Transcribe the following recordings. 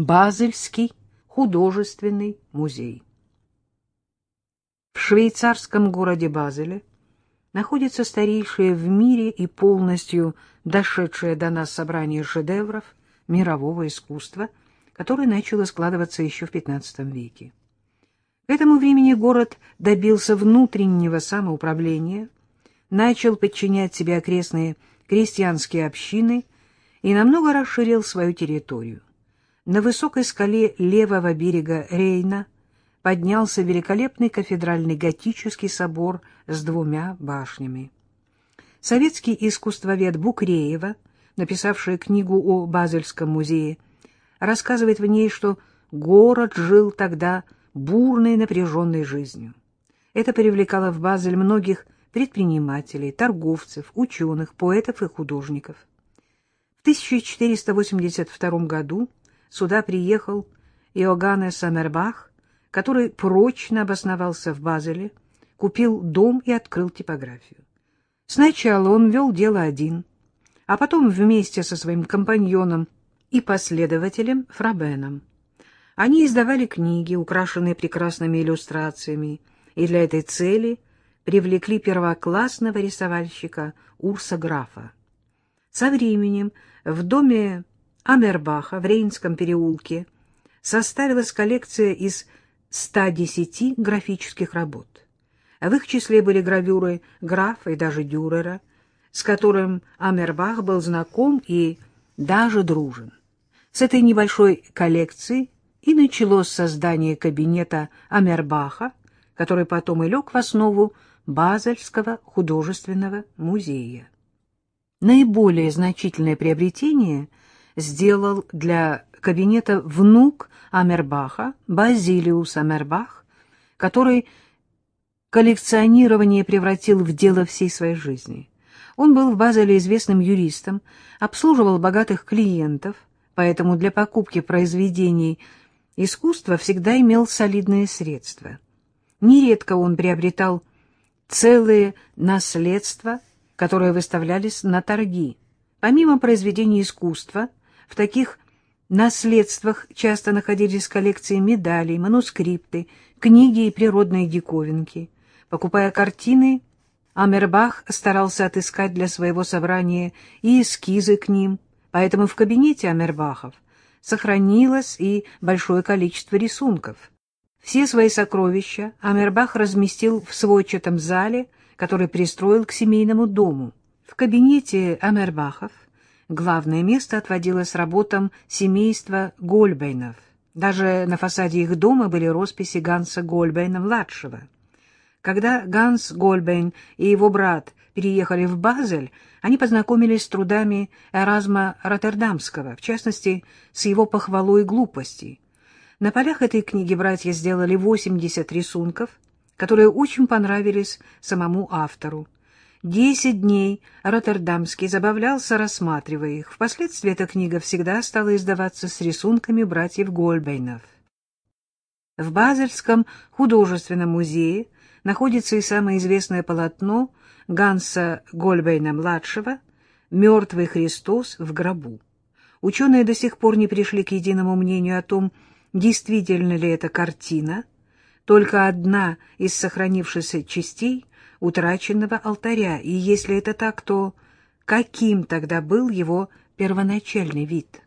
Базельский художественный музей. В швейцарском городе Базеле находится старейшее в мире и полностью дошедшее до нас собрание шедевров мирового искусства, которое начало складываться еще в XV веке. К этому времени город добился внутреннего самоуправления, начал подчинять себе окрестные крестьянские общины и намного расширил свою территорию. На высокой скале левого берега Рейна поднялся великолепный кафедральный готический собор с двумя башнями. Советский искусствовед Букреева, написавший книгу о Базельском музее, рассказывает в ней, что город жил тогда бурной напряженной жизнью. Это привлекало в Базель многих предпринимателей, торговцев, ученых, поэтов и художников. В 1482 году сюда приехал Иоганнес Саммербах, который прочно обосновался в Базеле, купил дом и открыл типографию. Сначала он вел дело один, а потом вместе со своим компаньоном и последователем Фрабеном. Они издавали книги, украшенные прекрасными иллюстрациями, и для этой цели привлекли первоклассного рисовальщика Урса Графа. Со временем в доме Амербаха в Рейнском переулке составилась коллекция из 110 графических работ. В их числе были гравюры графа и даже Дюрера, с которым Амербах был знаком и даже дружен. С этой небольшой коллекции и началось создание кабинета Амербаха, который потом и лег в основу Базельского художественного музея. Наиболее значительное приобретение – сделал для кабинета внук Амербаха, Базилиус Амербах, который коллекционирование превратил в дело всей своей жизни. Он был в Базеле известным юристом, обслуживал богатых клиентов, поэтому для покупки произведений искусства всегда имел солидные средства. Нередко он приобретал целые наследства, которые выставлялись на торги. Помимо произведений искусства, в таких наследствах часто находились коллекции медалей, манускрипты, книги и природные диковинки. Покупая картины, Амербах старался отыскать для своего собрания и эскизы к ним, поэтому в кабинете Амербахов сохранилось и большое количество рисунков. Все свои сокровища Амербах разместил в сводчатом зале, который пристроил к семейному дому. В кабинете Амербахов главное место отводилось работам семейства Гольбейнов. Даже на фасаде их дома были росписи Ганса Гольбейна-младшего. Когда Ганс Гольбейн и его брат переехали в Базель, они познакомились с трудами Эразма Роттердамского, в частности, с его похвалой глупости. На полях этой книги братья сделали 80 рисунков, которые очень понравились самому автору. Десять дней Роттердамский забавлялся, рассматривая их. Впоследствии эта книга всегда стала издаваться с рисунками братьев Гольбейнов. В Базельском художественном музее находится и самое известное полотно Ганса Гольбейна-младшего «Мертвый Христос в гробу». Ученые до сих пор не пришли к единому мнению о том, действительно ли это картина. Только одна из сохранившихся частей утраченного алтаря, и если это так, то каким тогда был его первоначальный вид?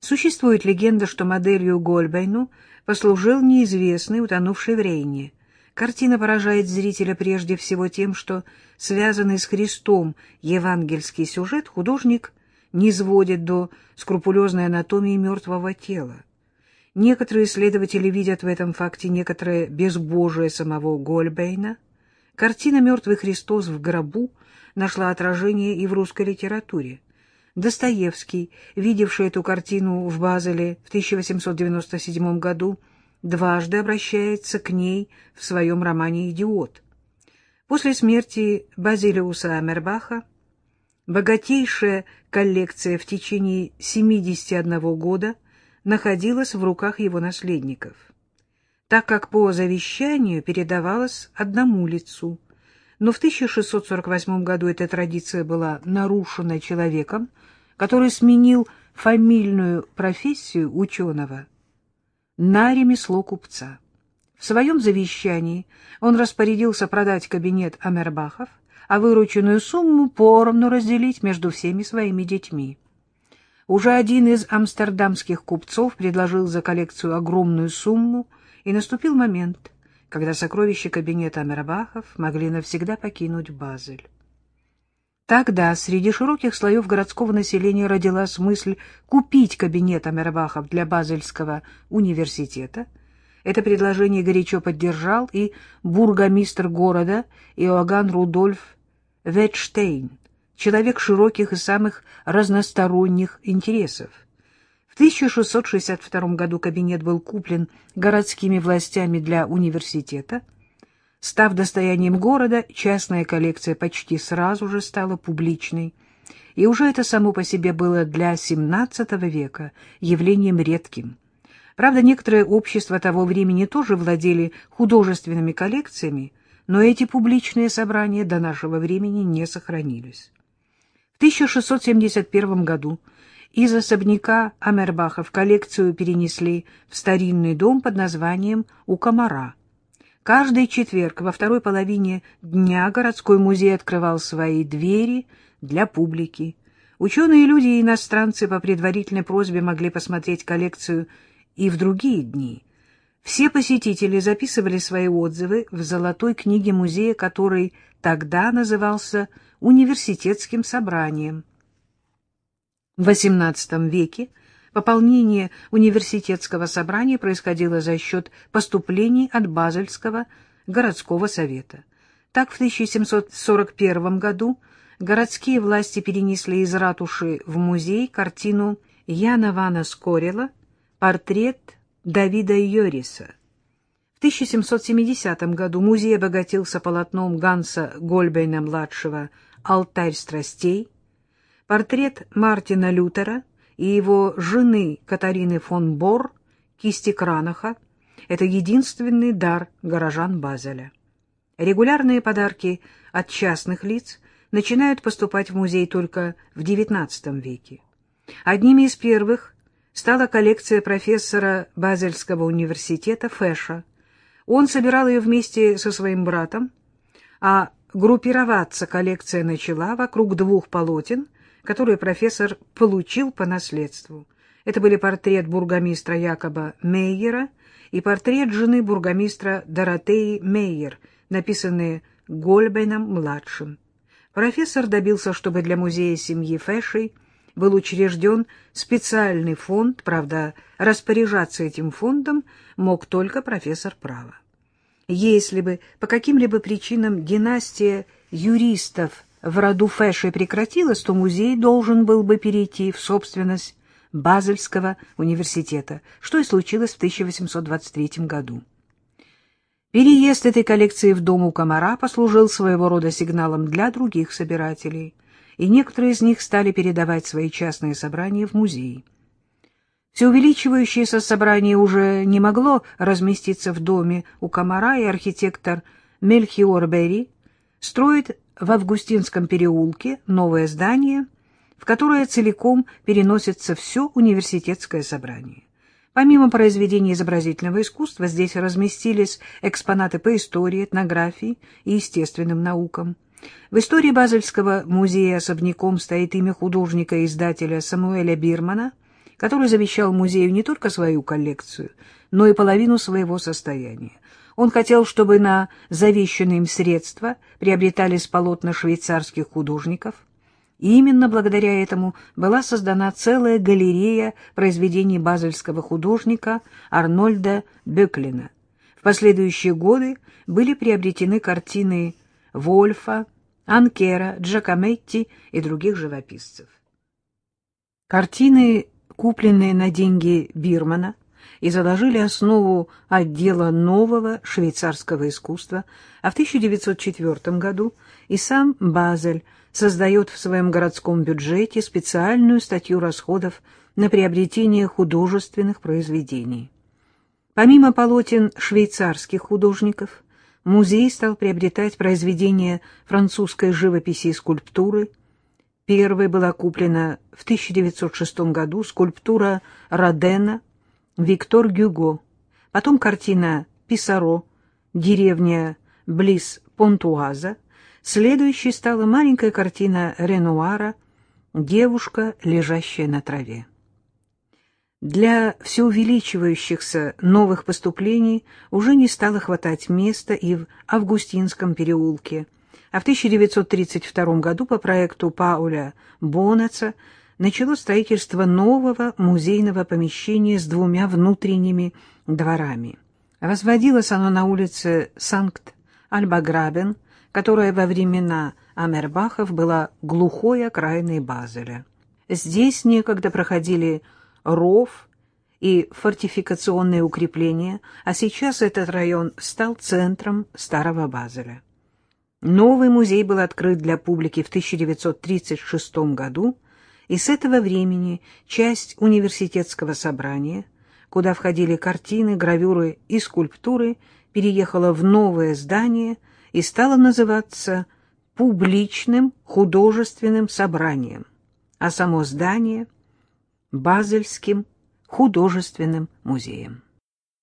Существует легенда, что моделью Гольбайну послужил неизвестный, утонувший в Рейне. Картина поражает зрителя прежде всего тем, что связанный с Христом евангельский сюжет художник не сводит до скрупулезной анатомии мертвого тела. Некоторые исследователи видят в этом факте некоторое безбожие самого Гольбейна – Картина «Мертвый Христос в гробу» нашла отражение и в русской литературе. Достоевский, видевший эту картину в Базеле в 1897 году, дважды обращается к ней в своем романе «Идиот». После смерти Базилиуса Амербаха богатейшая коллекция в течение 71 года находилась в руках его наследников так как по завещанию передавалось одному лицу. Но в 1648 году эта традиция была нарушена человеком, который сменил фамильную профессию ученого на ремесло купца. В своем завещании он распорядился продать кабинет Амербахов, а вырученную сумму поровну разделить между всеми своими детьми. Уже один из амстердамских купцов предложил за коллекцию огромную сумму, и наступил момент, когда сокровища кабинета Амербахов могли навсегда покинуть Базель. Тогда среди широких слоев городского населения родилась мысль купить кабинет Амербахов для Базельского университета. Это предложение горячо поддержал и бургомистр города Иоганн Рудольф Ветштейн, человек широких и самых разносторонних интересов. В 1662 году кабинет был куплен городскими властями для университета – Став достоянием города, частная коллекция почти сразу же стала публичной, и уже это само по себе было для XVII века явлением редким. Правда, некоторые общества того времени тоже владели художественными коллекциями, но эти публичные собрания до нашего времени не сохранились. В 1671 году из особняка Амербаха в коллекцию перенесли в старинный дом под названием «У комара», Каждый четверг во второй половине дня городской музей открывал свои двери для публики. Ученые люди и иностранцы по предварительной просьбе могли посмотреть коллекцию и в другие дни. Все посетители записывали свои отзывы в золотой книге музея, который тогда назывался «Университетским собранием». В XVIII веке Пополнение университетского собрания происходило за счет поступлений от Базельского городского совета. Так, в 1741 году городские власти перенесли из ратуши в музей картину Яна Вана Скорела «Портрет Давида Йориса». В 1770 году музей обогатился полотном Ганса Гольбейна-младшего «Алтарь страстей», портрет Мартина Лютера и его жены Катарины фон Бор, кисти Кранаха, это единственный дар горожан Базеля. Регулярные подарки от частных лиц начинают поступать в музей только в XIX веке. Одними из первых стала коллекция профессора Базельского университета Фэша. Он собирал ее вместе со своим братом, а группироваться коллекция начала вокруг двух полотен – которые профессор получил по наследству. Это были портрет бургомистра Якоба Мейера и портрет жены бургомистра Доротеи Мейер, написанные Гольбейном-младшим. Профессор добился, чтобы для музея семьи Фэшей был учрежден специальный фонд, правда, распоряжаться этим фондом мог только профессор права. Если бы по каким-либо причинам династия юристов в роду Фэши прекратилась, то музей должен был бы перейти в собственность Базельского университета, что и случилось в 1823 году. Переезд этой коллекции в дом у комара послужил своего рода сигналом для других собирателей, и некоторые из них стали передавать свои частные собрания в музей. Все увеличивающееся собрание уже не могло разместиться в доме у комара, и архитектор Мельхиор Берри строит в Августинском переулке новое здание, в которое целиком переносится все университетское собрание. Помимо произведений изобразительного искусства, здесь разместились экспонаты по истории, этнографии и естественным наукам. В истории Базельского музея особняком стоит имя художника и издателя Самуэля Бирмана, который завещал музею не только свою коллекцию, но и половину своего состояния. Он хотел, чтобы на завещанные им средства приобретались полотна швейцарских художников. И именно благодаря этому была создана целая галерея произведений базельского художника Арнольда Беклина. В последующие годы были приобретены картины Вольфа, Анкера, Джакометти и других живописцев. Картины, купленные на деньги Бирмана, и заложили основу отдела нового швейцарского искусства, а в 1904 году и сам Базель создает в своем городском бюджете специальную статью расходов на приобретение художественных произведений. Помимо полотен швейцарских художников, музей стал приобретать произведения французской живописи и скульптуры, Первой была куплена в 1906 году скульптура Родена «Виктор Гюго», потом картина Писаро. «Деревня близ Понтуаза», следующей стала маленькая картина Ренуара «Девушка, лежащая на траве». Для все увеличивающихся новых поступлений уже не стало хватать места и в Августинском переулке, а в 1932 году по проекту Пауля Бонаца началось строительство нового музейного помещения с двумя внутренними дворами. Возводилось оно на улице Санкт-Альбаграбен, которая во времена Амербахов была глухой окраиной Базеля. Здесь некогда проходили ров и фортификационные укрепления, а сейчас этот район стал центром старого Базеля. Новый музей был открыт для публики в 1936 году, и с этого времени часть университетского собрания, куда входили картины, гравюры и скульптуры, переехала в новое здание и стала называться публичным художественным собранием, а само здание — Базельским художественным музеем.